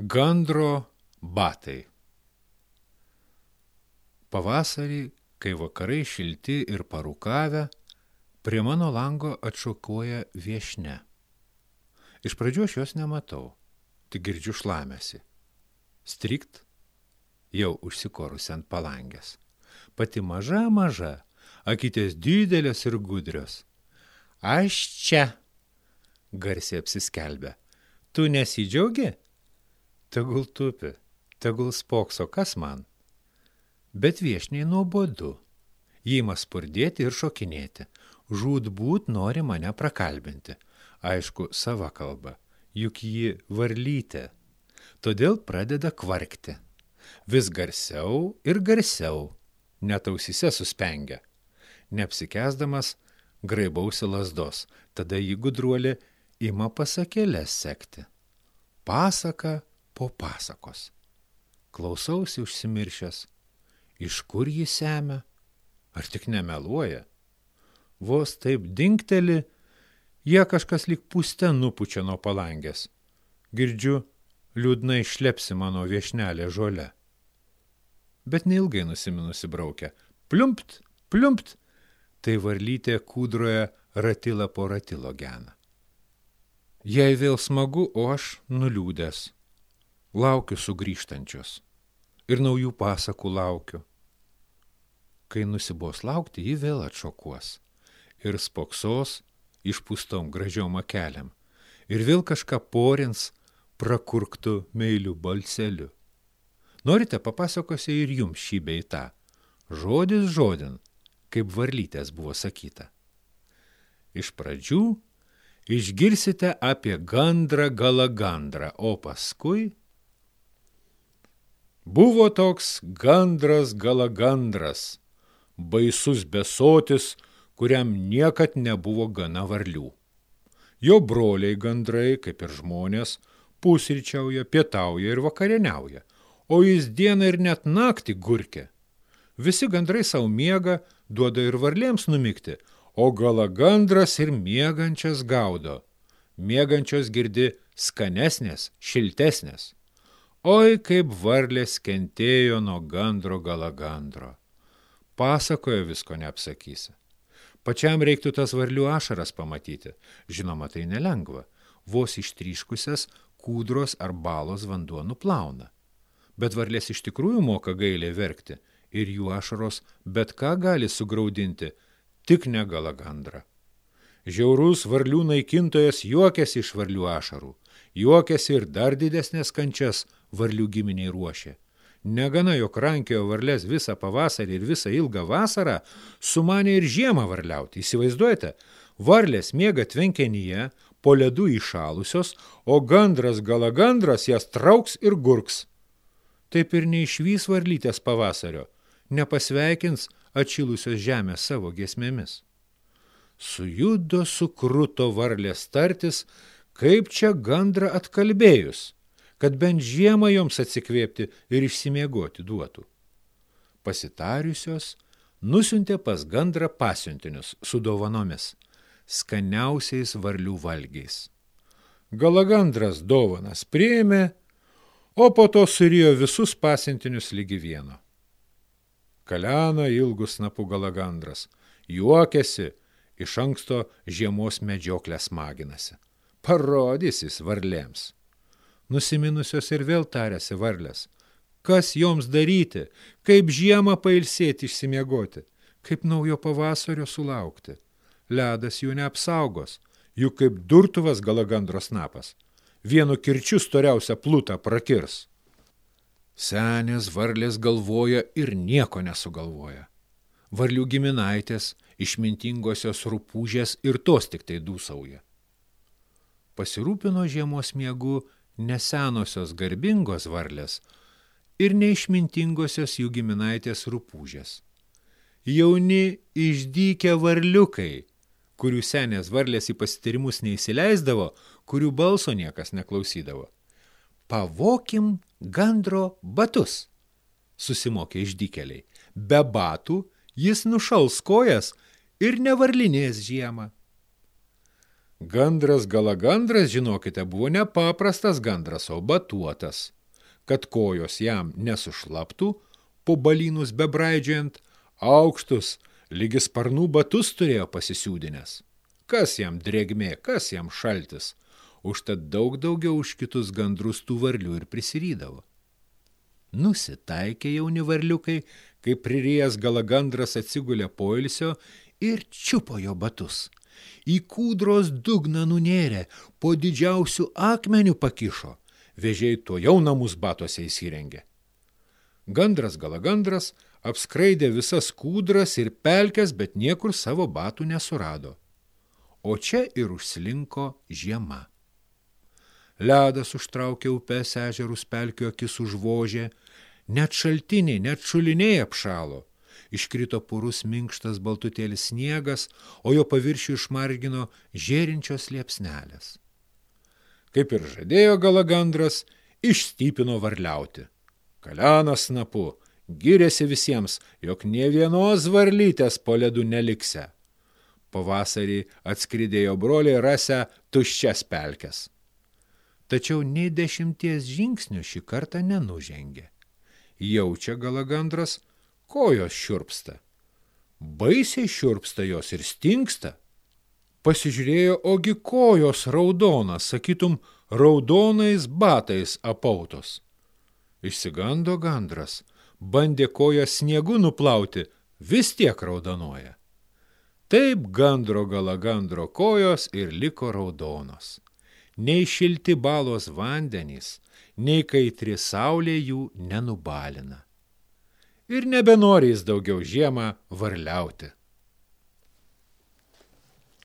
Gandro batai Pavasarį, kai vakarai šilti ir parūkavę, prie mano lango atšokuoja viešne. Iš pradžių aš jos nematau, tik girdžiu šlamesi. Strikt, jau užsikorusi ant palangės. Pati maža, maža, akytės didelės ir gudrios. Aš čia, garsiai apsiskelbė. Tu nesidžiaugi? Tegul tupi, tegul spokso, kas man? Bet viešniai nuobodu. Jį ima spurdėti ir šokinėti. Žūtbūt nori mane prakalbinti. Aišku, sava kalba, juk ji varlytė. Todėl pradeda kvarkti. Vis garsiau ir garsiau, net ausyse suspengia. Neapsikesdamas, graibausi lasdos, tada jį gudruolė ima pasakėlės sekti. Pasaka po pasakos. Klausausi užsimiršęs. Iš kur jį semia? Ar tik nemeluoja? Vos taip dinkteli, jie kažkas lyg pūste nupučia nuo palangės. Girdžiu, liūdnai šlepsi mano viešnelė žole. Bet neilgai nusiminusi braukia. Pliumpt, pliumpt, tai varlytė kūdroje ratila po ratilo gena. Jei vėl smagu, o aš nuliūdęs. Laukiu sugrįžtančios. Ir naujų pasakų laukiu. Kai nusibos laukti, ji vėl atšokuos. Ir spoksos išpūstom gražiom akeliam. Ir vėl kažką porins prakurktų meilių balseliu. Norite, papasakosiu ir jums šį bei tą. Žodis žodin, kaip varlytės buvo sakyta. Iš pradžių išgirsite apie gandrą galagandrą, o paskui Buvo toks gandras galagandras, baisus besotis, kuriam niekad nebuvo gana varlių. Jo broliai gandrai, kaip ir žmonės, pusryčiauja, pietauja ir vakarieniauja, o jis dieną ir net naktį gurkia. Visi gandrai savo miega, duoda ir varlėms numikti, o galagandras ir miegančias gaudo. Miegančios girdi skanesnės, šiltesnės. Oi, kaip varlės kentėjo nuo gandro galagandro. Pasakojo visko neapsakysi. Pačiam reiktų tas varlių ašaras pamatyti. Žinoma, tai nelengva. Vos ištryškusias kūdros ar balos vanduo nuplauna. Bet varlės iš tikrųjų moka gailiai verkti ir jų ašaros bet ką gali sugraudinti, tik ne galagandrą. Žiaurus varlių naikintojas juokiasi iš varlių ašarų, juokiasi ir dar didesnės kančias varlių giminiai ruošė. Negana jo krankėjo varlės visą pavasarį ir visą ilgą vasarą, sumanė ir žiemą varliauti. Įsivaizduojate, varlės miega tvenkenyje, po ledų įšalusios, o gandras galagandras jas trauks ir gurks. Taip ir neišvys varlytės pavasario, nepasveikins atšilusios žemės savo giesmėmis. Sujudo sukruto varlės tartis, kaip čia gandrą atkalbėjus – kad bent žiemą joms atsikvėpti ir išsimiegoti duotų. Pasitariusios nusiuntė pas gandrą pasiuntinius su dovanomis, skaniausiais varlių valgiais. Galagandras dovanas priėmė, o po to surijo visus pasiuntinius lygi vieno. Kalena ilgus snapų galagandras, juokiasi, iš anksto žiemos medžioklę smaginasi. Parodysis varlėms. Nusiminusios ir vėl tarėsi varlės. Kas joms daryti, kaip žiemą pailsėti išsimiegoti, kaip naujo pavasario sulaukti. Ledas jų neapsaugos, juk kaip durtuvas galagandros snapas. Vienu kirčiu storiausią plutą prakirs. Senės varlės galvoja ir nieko nesugalvoja. Varlių giminaitės, išmintingosios rupūžės ir tos tik tai dūsauja. Pasirūpino žiemos miegu nesenosios garbingos varlės ir neišmintingosios jų giminaitės rupūžės. Jauni išdykę varliukai, kurių senės varlės į pasitarimus neįsileisdavo, kurių balso niekas neklausydavo. Pavokim gandro batus, susimokė išdykeliai. Be batų jis nušals kojas ir nevarlinės žiemą. Gandras galagandras, žinokite, buvo nepaprastas gandras, o batuotas. Kad kojos jam nesušlaptų, po balynus bebraidžiant, aukštus, lygi sparnų batus turėjo pasisiūdinės. Kas jam drėgmė, kas jam šaltis, užtat daug daugiau už kitus gandrus tų varlių ir prisirydavo. Nusitaikė jauni varliukai, kai pririjęs galagandras atsigulė poilsio ir čiupo jo batus – į kūdros dugną nunėrė, po didžiausių akmenių pakišo, vežiai to jau namus batose įsirengė. Gandras galagandras apskraidė visas kūdras ir pelkes, bet niekur savo batų nesurado. O čia ir užslinko žiema. Ledas užtraukė upės ežerus pelkių akis užvožė, net šaltiniai, net šuliniai apšalo iškrito purus minkštas baltutėlis sniegas, o jo paviršių išmargino žėrinčios liepsnelės. Kaip ir žadėjo galagandras, išstypino varliauti. Kalianas snapu, gyrėsi visiems, jog ne vienos varlytės po ledų nelikse. Pavasarį atskridėjo broliai rasę tuščias pelkes. Tačiau nei dešimties žingsnių šį kartą nenužengė. Jaučia galagandras, kojos šiurpsta. Baisiai šiurpsta jos ir stinksta. Pasižiūrėjo, ogi kojos raudonas, sakytum, raudonais batais apautos. Išsigando gandras, bandė koją sniegu nuplauti, vis tiek raudonuoja. Taip gandro gala gandro kojos ir liko raudonos. Nei šilti balos vandenys, nei kaitri saulė jų nenubalina ir nebenori jis daugiau žiemą varliauti.